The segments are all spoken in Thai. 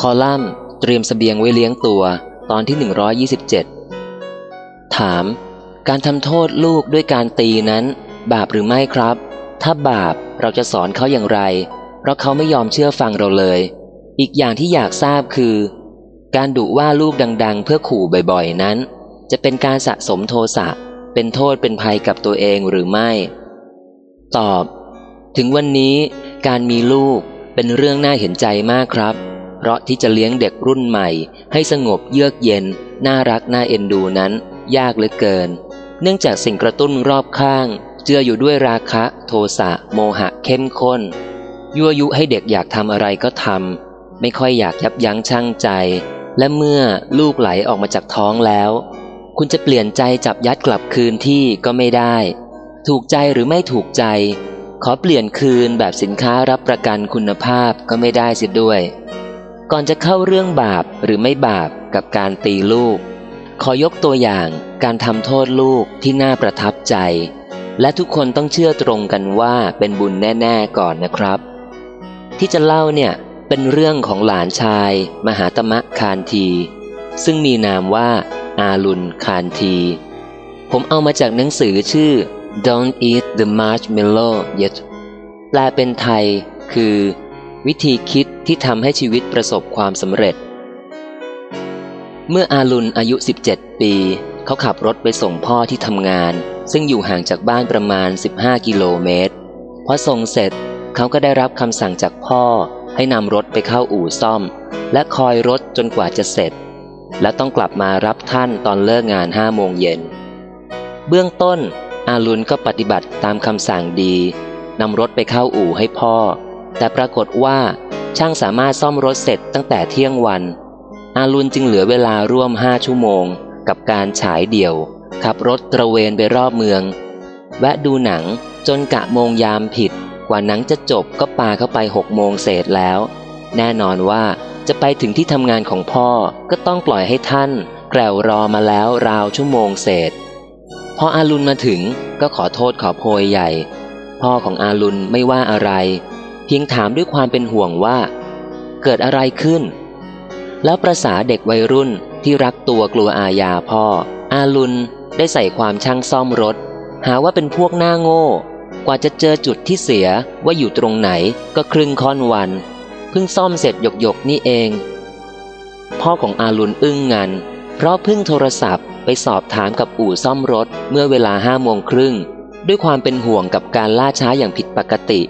คอลัมน์เตรียมสเสบียงไว้เลี้ยงตัวตอนที่ 127 ถาม การทำโทษลูกด้วยการตีนั้น บาปหรือไม่ครับ ถ้าบาปเราจะสอนเขาอย่างไร เพราะเขาไม่ยอมเชื่อฟังเราเลย อีกอย่างที่อยากทราบคือ การดุว่าลูกดัง ๆ เพื่อขู่บ่อยๆนั้น จะเป็นการสะสมโทสะเป็นโทษเป็นภัยกับตัวเองหรือไม่ ตอบ ถึงวันนี้การมีลูกเป็นเรื่องน่าเห็นใจมากครับ ราะที่จะเลี้ยงเด็กรุ่นใหม่ ให้สงบเยือกเย็น น่ารักน่าเอ็นดูนั้น ยากเหลือเกิน เนื่องจากสิ่งกระตุ้นรอบข้าง เจืออยู่ด้วยราคะ โทสะโมหะเข้มข้น ยั่วยุให้เด็กอยากทำอะไรก็ทำไม่ค่อยอยากยับยั้งชั่งใจ และเมื่อลูกไหลออกมาจากท้องแล้ว คุณจะเปลี่ยนใจจับยัดกลับคืนที่ก็ไม่ได้ ถูกใจหรือไม่ถูกใจ ขอเปลี่ยนคืนแบบสินค้ารับประกันคุณภาพก็ไม่ได้เสียด้วย ก่อนจะเข้าเรื่องบาปหรือไม่บาปกับการตีลูก ขอยกตัวอย่างการทำโทษลูกที่น่าประทับใจ และทุกคนต้องเชื่อตรงกันว่าเป็นบุญแน่ ๆ ก่อนนะครับ ที่จะเล่าเนี่ยเป็นเรื่องของหลานชาย มหาตมะคานที ซึ่งมีนามว่า อาลุนคานที ผมเอามาจากหนังสือชื่อ Don't eat the marshmallow yet แปลเป็นไทยคือ วิธีคิดที่ทำให้ชีวิตประสบความสำเร็จ เมื่ออาลุนอายุ 17 ปี เขาขับรถไปส่งพ่อที่ทำงาน ซึ่งอยู่ห่างจากบ้านประมาณ 15 กิโลเมตรพอส่งเสร็จเขาก็ได้รับคำสั่งจากพ่อให้นำรถไปเข้าอู่ซ่อม และคอยรถจนกว่าจะเสร็จ และต้องกลับมารับท่านตอนเลิกงานห้าโมงเย็น เบื้องต้นอาลุนก็ปฏิบัติตามคำสั่งดีนำรถไปเข้าอู่ให้พ่อ แต่ปรากฏว่าช่างสามารถซ่อมรถเสร็จตั้งแต่เที่ยงวัน อาลุนจึงเหลือเวลาร่วมห้าชั่วโมง กับการฉายเดี่ยว ขับรถตระเวนไปรอบเมือง แวะดูหนังจนกะโมงยามผิด กว่าหนังจะจบก็ปาเข้าไปหกโมงเศษแล้ว แน่นอนว่าจะไปถึงที่ทำงานของพ่อก็ต้องปล่อยให้ท่าน แกลวรอมาแล้วราวชั่วโมงเศษพออาลุนมาถึงก็ขอโทษขอโพยใหญ่ พ่อของอาลุนไม่ว่าอะไร เพียงถามด้วยความเป็นห่วงว่า เกิดอะไรขึ้น แล้วประษาเด็กวัยรุ่นที่รักตัวกลัวอาญาพ่อ อาลุนได้ใส่ความช่างซ่อมรถ หาว่าเป็นพวกหน้าโง่ กว่าจะเจอจุดที่เสียว่าอยู่ตรงไหนก็ครึ่งค่อนวัน เพิ่งซ่อมเสร็จหยกๆนี่เอง พ่อของอาลุนอึ้งงัน เพราะเพิ่งโทรศัพท์ไปสอบถามกับอู่ซ่อมรถเมื่อเวลาห้าโมงครึ่งด้วยความเป็นห่วงกับการล่าช้าอย่างผิดปกติ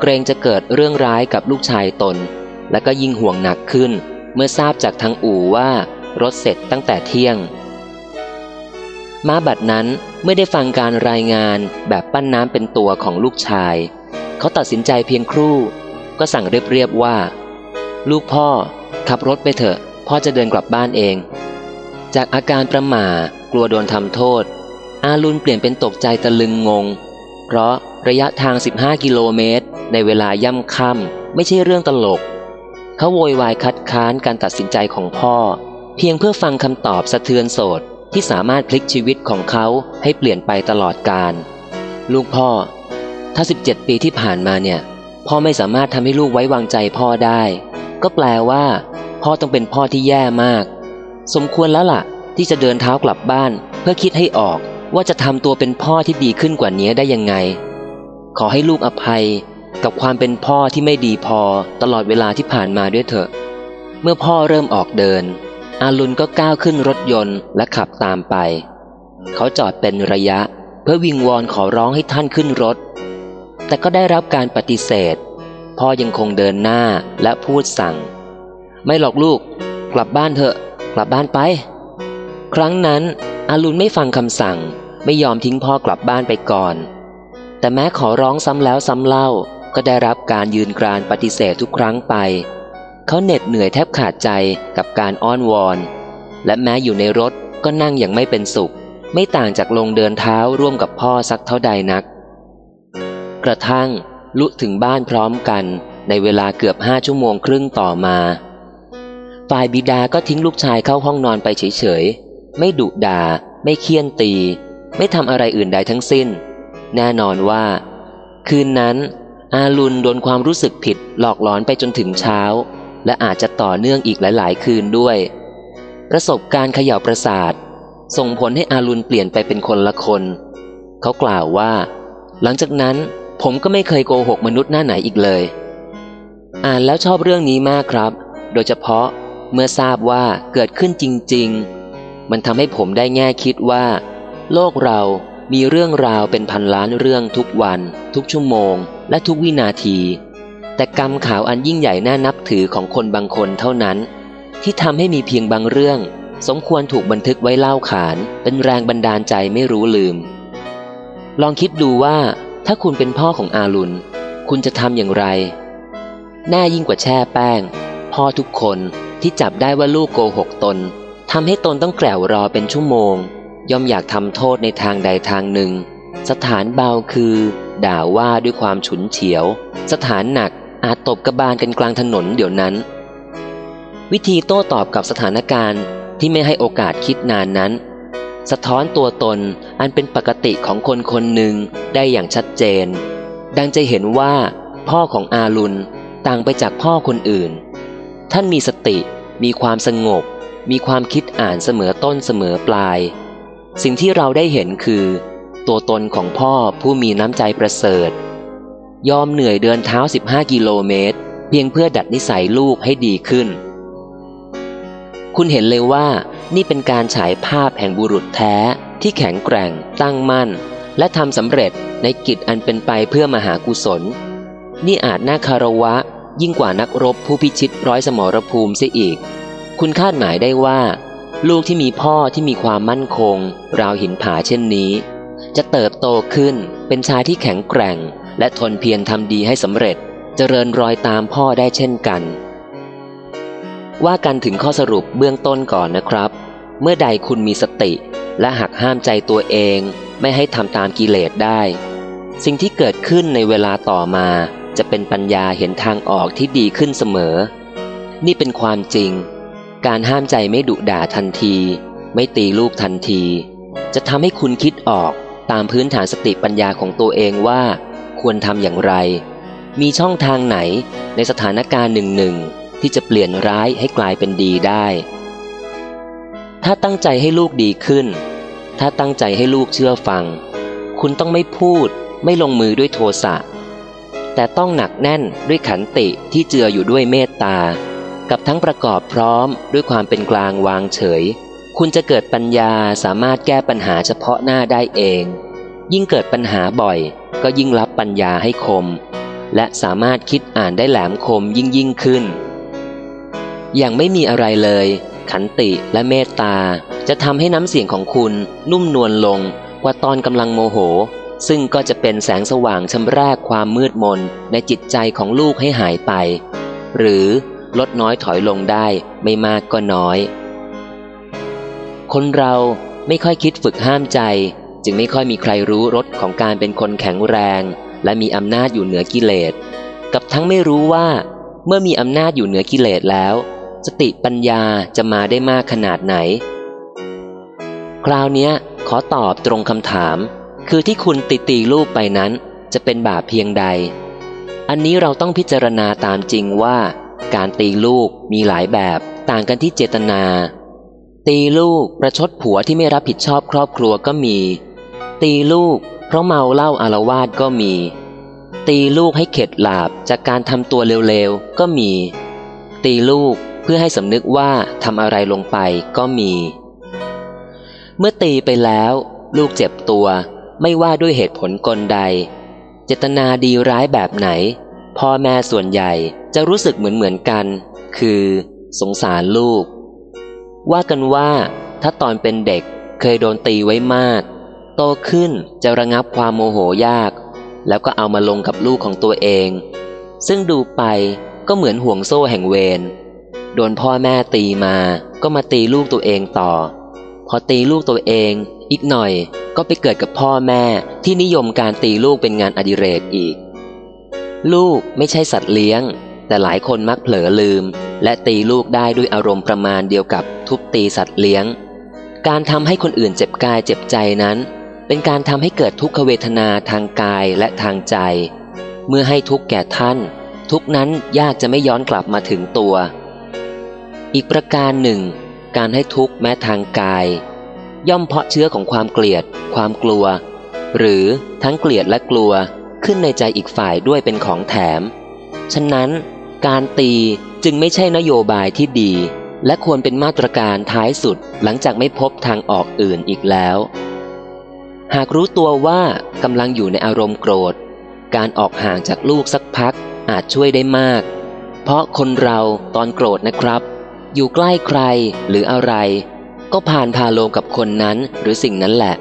เกรงจะเกิดเรื่องร้ายกับลูกชายตน และก็ยิ่งห่วงหนักขึ้น เมื่อทราบจากทางอู่ว่ารถเสร็จตั้งแต่เที่ยงมาบัดนั้นเมื่อได้ฟังการรายงานแบบปั้นน้ำเป็นตัวของลูกชาย เขาตัดสินใจเพียงครู่ ก็สั่งเรียบๆว่า ลูกพ่อ ขับรถไปเถอะ พ่อจะเดินกลับบ้านเอง จากอาการประหม่ากลัวโดนทำโทษ อาลุนเปลี่ยนเป็นตกใจตะลึงงง เพราะ ระยะทาง 15 กิโลเมตร ในเวลาย่ำค่ำไม่ใช่เรื่องตลก เขาโวยวายคัดค้านการตัดสินใจของพ่อ เพียงเพื่อฟังคำตอบสะเทือนโสดที่สามารถพลิกชีวิตของเขาให้เปลี่ยนไปตลอดกาลลูกพ่อ ถ้า 17 ปีที่ผ่านมาเนี่ย พ่อไม่สามารถทำให้ลูกไว้วางใจพ่อได้ ก็แปลว่า พ่อต้องเป็นพ่อที่แย่มาก สมควรแล้วล่ะ ที่จะเดินเท้ากลับบ้าน เพื่อคิดให้ออกว่าจะทำตัวเป็นพ่อที่ดีขึ้นกว่านี้ได้ยังไง ขอให้ลูกอภัยกับความเป็นพ่อที่ไม่ดีพอตลอดเวลาที่ผ่านมาด้วยเถอะ เมื่อพ่อเริ่มออกเดิน อาลุนก็ก้าวขึ้นรถยนต์และขับตามไป เขาจอดเป็นระยะ เพื่อวิงวอนขอร้องให้ท่านขึ้นรถ แต่ก็ได้รับการปฏิเสธ พ่อยังคงเดินหน้าและพูดสั่ง ไม่หรอกลูก กลับบ้านเถอะ กลับบ้านไป ครั้งนั้นอาลุนไม่ฟังคำสั่ง ไม่ยอมทิ้งพ่อกลับบ้านไปก่อน แต่แม้ขอร้องซ้ำแล้วซ้ำเล่าก็ได้รับการยืนกรานปฏิเสธทุกครั้งไป เขาเหน็ดเหนื่อยแทบขาดใจกับการอ้อนวอน และแม้อยู่ในรถก็นั่งอย่างไม่เป็นสุข ไม่ต่างจากลงเดินเท้าร่วมกับพ่อสักเท่าใดนัก กระทั่งลุถึงบ้านพร้อมกันในเวลาเกือบห้าชั่วโมงครึ่งต่อมา ฝ่ายบิดาก็ทิ้งลูกชายเข้าห้องนอนไปเฉยๆ ไม่ดุด่า ไม่เคี่ยนตี ไม่ทำอะไรอื่นใดทั้งสิ้น แน่นอนว่า คืนนั้น อาลุนโดนความรู้สึกผิดหลอกหลอนไปจนถึงเช้า และอาจจะต่อเนื่องอีกหลาย ๆ คืนด้วย ประสบการณ์เขย่าประสาท ส่งผลให้อารุณเปลี่ยนไปเป็นคนละคน เขากล่าวว่า หลังจากนั้นผมก็ไม่เคยโกหกมนุษย์หน้าไหนอีกเลย อ่านแล้วชอบเรื่องนี้มากครับ โดยเฉพาะเมื่อทราบว่าเกิดขึ้นจริง ๆ มันทำให้ผมได้แง่คิดว่า โลกเรา มีเรื่องราวเป็นพันล้านเรื่องทุกวัน ทุกชั่วโมง และทุกวินาที แต่กรรมขาวอันยิ่งใหญ่น่านับถือของคนบางคนเท่านั้น ที่ทำให้มีเพียงบางเรื่อง สมควรถูกบันทึกไว้เล่าขาน เป็นแรงบันดาลใจไม่รู้ลืม ลองคิดดูว่า ถ้าคุณเป็นพ่อของอาลุนคุณจะทำอย่างไร แน่ยิ่งกว่าแช่แป้ง พ่อทุกคนที่จับได้ว่าลูกโกหกตนทำให้ตนต้องแกลวรอเป็นชั่วโมง ย่อมอยากทำโทษในทางใดทางหนึ่ง สถานเบาคือ ด่าว่าด้วยความฉุนเฉียว สถานหนักอาจตบกระบาลกันกลางถนนเดี๋ยวนั้น วิธีโต้ตอบกับสถานการณ์ที่ไม่ให้โอกาสคิดนานนั้น สะท้อนตัวตนอันเป็นปกติของคนคนหนึ่งได้อย่างชัดเจน ดังจะเห็นว่า พ่อของอาลุนต่างไปจากพ่อคนอื่น ท่านมีสติ มีความสงบ มีความคิดอ่านเสมอต้นเสมอปลาย สิ่งที่เราได้เห็นคือ ตัวตนของพ่อผู้มีน้ำใจประเสริฐ ยอมเหนื่อยเดินเท้า 15 กิโลเมตร เพียงเพื่อดัดนิสัยลูกให้ดีขึ้น คุณเห็นเลยว่านี่เป็นการฉายภาพแห่งบุรุษแท้ที่แข็งแกร่ง ตั้งมั่น และทำสำเร็จในกิจอันเป็นไปเพื่อมหากุศล นี่อาจน่าคารวะยิ่งกว่านักรบผู้พิชิตร้อยสมรภูมิเสียอีก คุณคาดหมายได้ว่า ลูกที่มีพ่อที่มีความมั่นคง ราวหินผาเช่นนี้ จะเติบโตขึ้นเป็นชายที่แข็งแกร่ง และทนเพียรทำดีให้สำเร็จเจริญรอยตามพ่อได้เช่นกัน ว่ากันถึงข้อสรุปเบื้องต้นก่อนนะครับ เมื่อใดคุณมีสติ และหักห้ามใจตัวเอง ไม่ให้ทำตามกิเลสได้ สิ่งที่เกิดขึ้นในเวลาต่อมา จะเป็นปัญญาเห็นทางออกที่ดีขึ้นเสมอ นี่เป็นความจริง การห้ามใจไม่ดุด่าทันที ไม่ตีลูกทันที จะทำให้คุณคิดออกตามพื้นฐานสติปัญญาของตัวเองว่าควรทำอย่างไร มีช่องทางไหนในสถานการณ์หนึ่งหนึ่งที่จะเปลี่ยนร้ายให้กลายเป็นดีได้ ถ้าตั้งใจให้ลูกดีขึ้น ถ้าตั้งใจให้ลูกเชื่อฟัง คุณต้องไม่พูด ไม่ลงมือด้วยโทสะ แต่ต้องหนักแน่นด้วยขันติที่เจืออยู่ด้วยเมตตา กับทั้งประกอบพร้อมด้วยความเป็นกลางวางเฉย คุณจะเกิดปัญญาสามารถแก้ปัญหาเฉพาะหน้าได้เอง ยิ่งเกิดปัญหาบ่อย ก็ยิ่งรับปัญญาให้คม และสามารถคิดอ่านได้แหลมคมยิ่งยิ่งขึ้น อย่างไม่มีอะไรเลย ขันติและเมตตาจะทำให้น้ำเสียงของคุณนุ่มนวลลงกว่าตอนกำลังโมโห ซึ่งก็จะเป็นแสงสว่างชำรากความมืดมนในจิตใจของลูกให้หายไป หรือ ลดน้อยถอยลงได้ไม่มากก็น้อย คนเราไม่ค่อยคิดฝึกห้ามใจ จึงไม่ค่อยมีใครรู้รสของการเป็นคนแข็งแรง และมีอำนาจอยู่เหนือกิเลส กับทั้งไม่รู้ว่า เมื่อมีอำนาจอยู่เหนือกิเลสแล้ว สติปัญญาจะมาได้มากขนาดไหน คราวนี้ขอตอบตรงคำถาม คือที่คุณติตีลูกไปนั้นจะเป็นบาปเพียงใด อันนี้เราต้องพิจารณาตามจริงว่า การตีลูกมีหลายแบบต่างกันที่เจตนา ตีลูกประชดผัวที่ไม่รับผิดชอบครอบครัวก็มี ตีลูกเพราะเมาเหล้าอารวาสก็มี ตีลูกให้เข็ดหลาบจากการทำตัวเร็วๆก็มี ตีลูกเพื่อให้สำนึกว่าทำอะไรลงไปก็มี เมื่อตีไปแล้ว ลูกเจ็บตัวไม่ว่าด้วยเหตุผลกลใด เจตนาดีร้ายแบบไหน พ่อแม่ส่วนใหญ่จะรู้สึกเหมือนเหมือนกัน คือ สงสารลูก ว่ากันว่าถ้าตอนเป็นเด็กเคยโดนตีไว้มาก โตขึ้นจะระงับความโมโหยาก แล้วก็เอามาลงกับลูกของตัวเอง ซึ่งดูไปก็เหมือนห่วงโซ่แห่งเวรโดนพ่อแม่ตีมาก็มาตีลูกตัวเองต่อ พอตีลูกตัวเองอีกหน่อยก็ไปเกิดกับพ่อแม่ที่นิยมการตีลูกเป็นงานอดิเรกอีก ลูกไม่ใช่สัตว์เลี้ยง แต่หลายคนมักเผลอลืม และตีลูกได้ด้วยอารมณ์ประมาณเดียวกับทุบตีสัตว์เลี้ยง การทำให้คนอื่นเจ็บกายเจ็บใจนั้น เป็นการทำให้เกิดทุกขเวทนาทางกายและทางใจ เมื่อให้ทุกแก่ท่าน ทุกนั้นยากจะไม่ย้อนกลับมาถึงตัว อีกประการหนึ่ง การให้ทุกแม้ทางกาย ย่อมเพาะเชื้อของความเกลียด ความกลัว หรือทั้งเกลียดและกลัว ขึ้นในใจอีกฝ่ายด้วยเป็นของแถม ฉะนั้นการตีจึงไม่ใช่นโยบายที่ดี และควรเป็นมาตรการท้ายสุดหลังจากไม่พบทางออกอื่นอีกแล้ว หากรู้ตัวว่ากำลังอยู่ในอารมณ์โกรธ การออกห่างจากลูกสักพักอาจช่วยได้มาก เพราะคนเราตอนโกรธนะครับ อยู่ใกล้ใครหรืออะไร ก็ผ่านพาโลงกับคนนั้นหรือสิ่งนั้นแหละ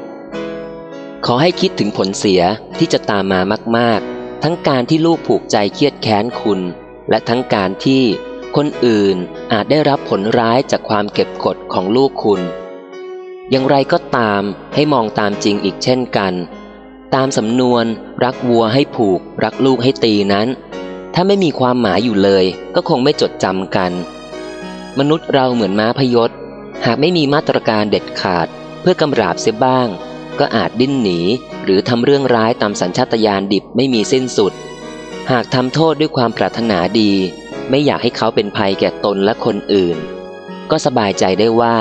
ขอให้คิดถึงผลเสียที่จะตามมามาก ๆ ทั้งการที่ลูกผูกใจเครียดแค้นคุณ และทั้งการที่คนอื่นอาจได้รับผลร้ายจากความเก็บกดของลูกคุณ อย่างไรก็ตามให้มองตามจริงอีกเช่นกัน ตามสำนวน รักวัวให้ผูก รักลูกให้ตีนั้น ถ้าไม่มีความหมายอยู่เลย ก็คงไม่จดจำกัน มนุษย์เราเหมือนม้าพยศ หากไม่มีมาตรการเด็ดขาด เพื่อกำราบเสียบ้าง ก็อาจดิ้นหนี หรือทำเรื่องร้ายตามสัญชาตญาณดิบไม่มีสิ้นสุด หากทำโทษด้วยความปรารถนาดี ไม่อยากให้เขาเป็นภัยแก่ตนและคนอื่น ก็สบายใจได้ว่า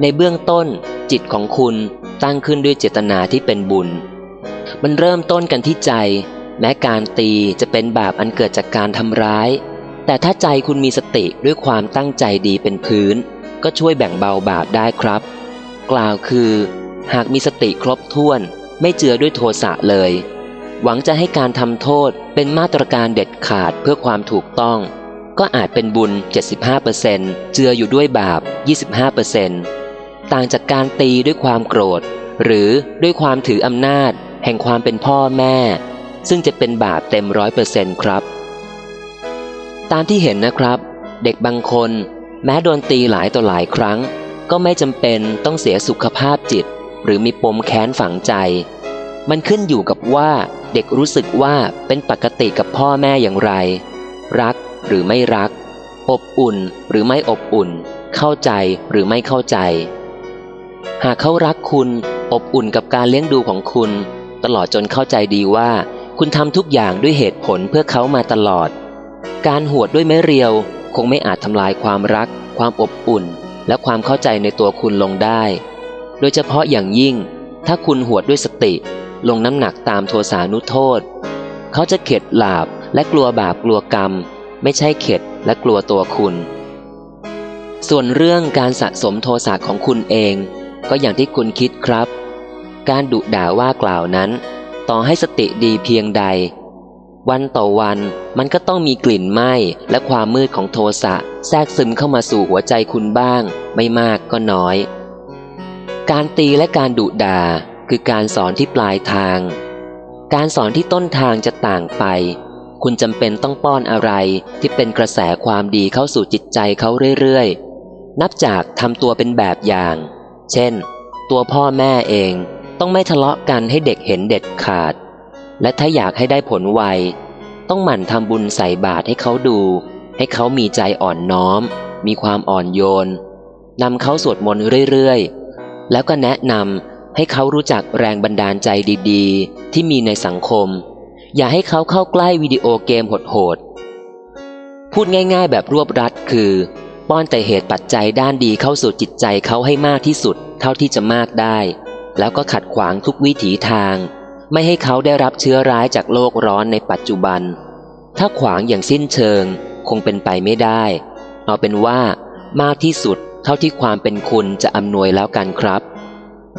ในเบื้องต้น จิตของคุณตั้งขึ้นด้วยเจตนาที่เป็นบุญ มันเริ่มต้นกันที่ใจ แม้การตีจะเป็นบาปอันเกิดจากการทำร้าย แต่ถ้าใจคุณมีสติด้วยความตั้งใจดีเป็นพื้น ก็ช่วยแบ่งเบาบาปได้ครับ กล่าวคือ หากมีสติครบถ้วน ไม่เจือด้วยโทสะเลย หวังจะให้การทำโทษเป็นมาตรการเด็ดขาดเพื่อความถูกต้อง ก็อาจเป็นบุญ 75%เจืออยู่ด้วยบาป 25%ต่างจากการตีด้วยความโกรธ หรือด้วยความถืออำนาจ แห่งความเป็นพ่อแม่ ซึ่งจะเป็นบาปเต็มร้อยเปอร์เซ็นต์ครับ ตามที่เห็นนะครับ เด็กบางคน แม้โดนตีหลายต่อหลายครั้ง ก็ไม่จำเป็นต้องเสียสุขภาพจิต หรือมีปมแค้นฝังใจ มันขึ้นอยู่กับว่าเด็กรู้สึกว่าเป็นปกติกับพ่อแม่อย่างไร รักหรือไม่รัก อบอุ่นหรือไม่อบอุ่น เข้าใจหรือไม่เข้าใจ หากเขารักคุณอบอุ่นกับการเลี้ยงดูของคุณ ตลอดจนเข้าใจดีว่า คุณทำทุกอย่างด้วยเหตุผลเพื่อเขามาตลอด การหวดด้วยไม้เรียว คงไม่อาจทำลายความรัก ความอบอุ่น และความเข้าใจในตัวคุณลงได้ โดยเฉพาะอย่างยิ่ง ถ้าคุณหวดด้วยสติ ลงน้ำหนักตามโทสานุโทษ เขาจะเข็ดหลาบและกลัวบาปกลัวกรรม ไม่ใช่เข็ดและกลัวตัวคุณ ส่วนเรื่องการสะสมโทสะของคุณเอง ก็อย่างที่คุณคิดครับ การดุด่าว่ากล่าวนั้น ต่อให้สติดีเพียงใด วันต่อวันมันก็ต้องมีกลิ่นไหม้และความมืดของโทสะแทรกซึมเข้ามาสู่หัวใจคุณบ้าง ไม่มากก็น้อย การตีและการดุดาคือการสอนที่ปลายทาง การสอนที่ต้นทางจะต่างไป คุณจำเป็นต้องป้อนอะไรที่เป็นกระแสความดีเข้าสู่จิตใจเขาเรื่อยๆ นับจากทำตัวเป็นแบบอย่าง เช่น ตัวพ่อแม่เองต้องไม่ทะเลาะกันให้เด็กเห็นเด็ดขาด และถ้าอยากให้ได้ผลไว ต้องหมั่นทำบุญใส่บาตรให้เขาดู ให้เขามีใจอ่อนน้อม มีความอ่อนโยนนำเขาสวดมนต์เรื่อยๆ แล้วก็แนะนำให้เขารู้จักแรงบันดาลใจดีๆ ที่มีในสังคม อย่าให้เขาเข้าใกล้วิดีโอเกมโหดๆ พูดง่ายๆ แบบรวบรัดคือ ป้อนแต่เหตุปัจจัยด้านดีเข้าสู่จิตใจเขาให้มากที่สุด เท่าที่จะมากได้ แล้วก็ขัดขวางทุกวิถีทาง ไม่ให้เขาได้รับเชื้อร้ายจากโลกร้อนในปัจจุบัน ถ้าขวางอย่างสิ้นเชิง คงเป็นไปไม่ได้ เอาเป็นว่ามากที่สุด เท่าที่ความเป็นคุณจะอำนวยแล้วกันครับ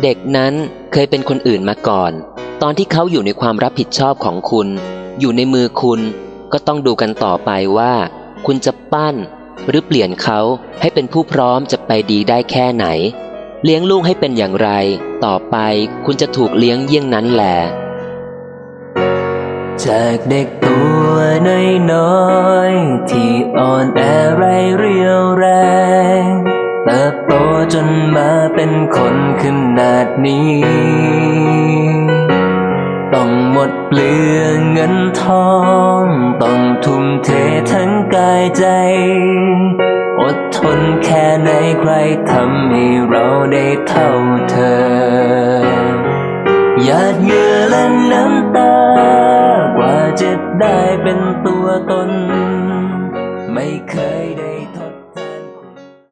เด็กนั้นเคยเป็นคนอื่นมาก่อน ตอนที่เขาอยู่ในความรับผิดชอบของคุณ อยู่ในมือคุณก็ต้องดูกันต่อไปว่า คุณจะปั้น หรือเปลี่ยนเขาให้เป็นผู้พร้อมจะไปดีได้แค่ไหน เลี้ยงลูกให้เป็นอย่างไร ต่อไปคุณจะถูกเลี้ยงเยี่ยงนั้นแหละจากเด็กตัวน้อยๆที่อ่อนแอไรเรียวแรง เติบโตจนมาเป็นคนขนาดนี้ ต้องหมดเปลืองเงินทอง ต้องทุ่มเททั้งกายใจ อดทนแค่ไหนใครทำให้เราได้เท่าเธอหยาดเหงื่อและน้ำตา กว่าจะได้เป็นตัวตน ไม่เคย